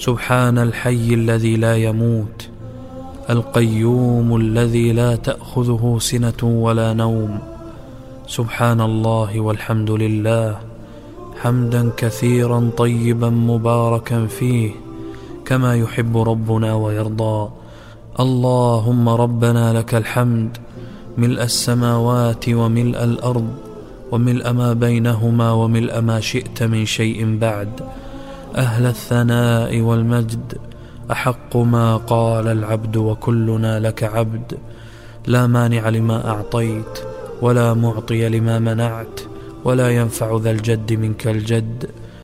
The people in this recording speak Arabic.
سبحان الحي الذي لا يموت القيوم الذي لا تأخذه سنة ولا نوم. سبحان الله والحمد لله حمدا كثيرا طيبا مباركا فيه كما يحب ربنا ويرضى. اللهم ربنا لك الحمد ملء السماوات وملء الأرض وملء ما بينهما وملء ما شئت من شيء بعد. أهل الثناء والمجد أحق ما قال العبد وكلنا لك عبد. لا مانع لما أعطيت ولا معطي لما منعت ولا ينفع ذا الجد منك الجد.